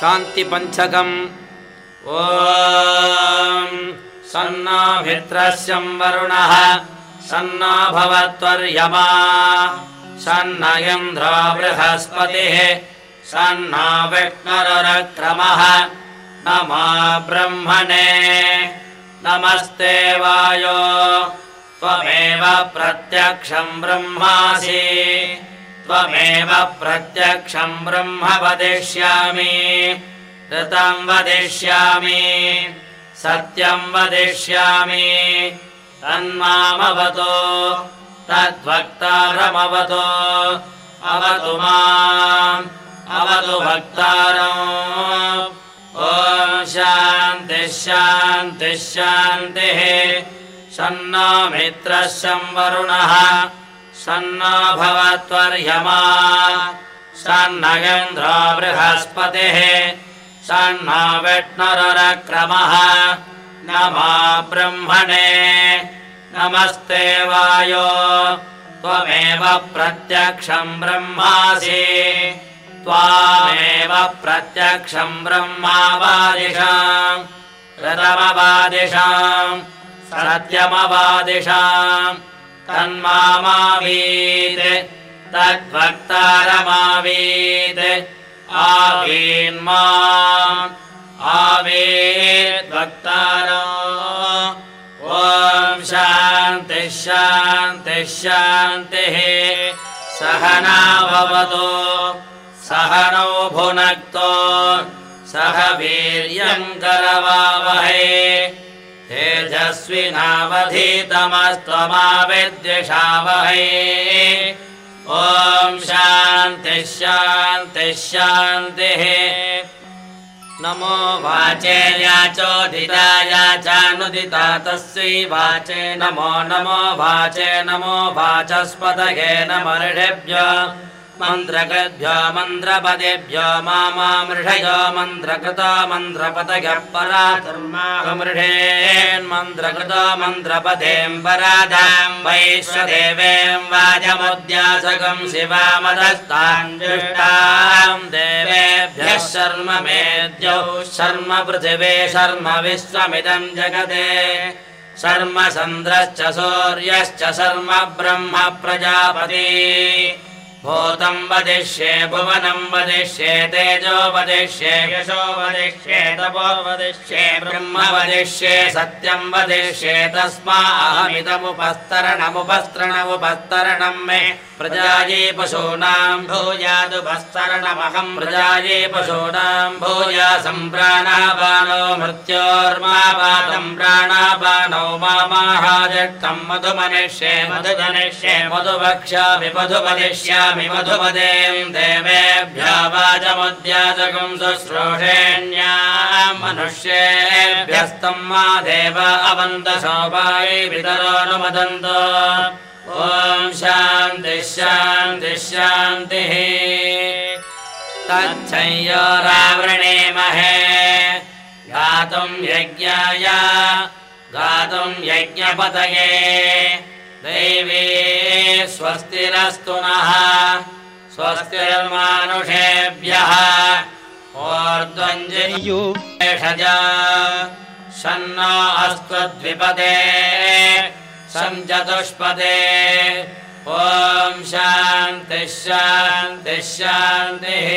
शान्तिपञ्चकम्। ॐ सन्नो मित्रस्यं वरुणः। सन्नो भवत्वर्यमा सन्न इन्द्रो बृहस्पतिः सन्नो विष्णुरुरक्रमः नमो ब्रह्मणे। नमस्ते वायो। त्वमेव प्रत्यक्षम् ब्रह्मासि त्वमेव प्रत्यक्षम् ब्रह्म वदिष्यामि। ऋतम् वदिष्यामि। सत्यम् वदिष्यामि। तन्मामवतो। तद्वक्तारमवतो। अवतु माम्। अवतु भक्तारम् ॐ शान्तिः शान्तिः शान्तिः। सन्नो मित्रः संवरुणः सन्नो भवत्वर्यमा। सन्नगेन्द्रो बृहस्पतिः। सन्नो विष्णुरुरक्रमः। नमो ब्रह्मणे। नमस्ते वायो। त्वमेव प्रत्यक्षम् ब्रह्मासि। त्वामेव प्रत्यक्षम् ब्रह्मावादिशाम् रतमवादिशाम् सत्यमवादिशाम् तन्मामावीत्। तद्वक्तारमावीत् आवीन्मा आवीद्वक्तारो ॐ शान्तिः शान्तिः शान्तिः। सहनाभवतो सहनौ भुनक्तो। सह वीर्यम् करवावहै तेजस्विनावधीतमस्त्वमाविद्विषावहै ॐ शान्तिः शान्तिः शान्तिः। नमो वाचे याचोदिता याचानुदिता तस्यै वाचे नमो नमो वाचे नमो वाचस्पतये नमर्षेभ्य मन्त्रकृभ्यो मन्त्रपदेभ्यो मामामृषयो मन्त्रकृतो पराधर्मामृषेन्मन्त्रकृतो मन्त्रपदेम् पराधाम् वैश्वदेवेम् वाजमुद्यासकम् शिवामदस्ताम् जुष्टाम्। देवेभ्यः शर्म मेद्यौ शर्म पृथिवे शर्म विश्वमिदम् जगते शर्म चन्द्रश्च सूर्यश्च शर्म ब्रह्म प्रजापति भूतम् वदिष्ये भुवनम् वदिष्ये तेजो वदिष्ये यशो वदिष्ये तपो वदिष्ये ब्रह्म वदिष्ये सत्यम् वदिष्ये तस्माहमिदमुपस्तरणमुपस्तरणमुपस्तरणम् मे। प्रजाये पशूनाम् भूयादुपस्तरणमहम् प्रजाये पशूनाम् भूया सम्प्राणापानो मृत्योर्मापातम् प्राणापानौ मामाहाजट्टम् मधुमनिष्ये मधुधनिष्ये मधुभक्ष्यामि देवेभ्यो वाचमुद्याजकम् शुश्रूषेण्याम् मनुष्येभ्यस्तम् मा देव अवन्त शोभायै पितरोऽनुमदन्तो। ॐ शान्तिः शान्तिः शान्तिः। तच्छय्योरावृणेमहे गातुम् यज्ञाय गातुम् यज्ञपतये दैवे स्वस्तिरस्तु नः स्वस्तिर्मानुषेभ्यः ऊर्ध्वञ्जयुषज शन्नो अस्त्वद्विपदे सञ्चतुष्पदे ॐ शान्तिः शान्तिः शान्तिः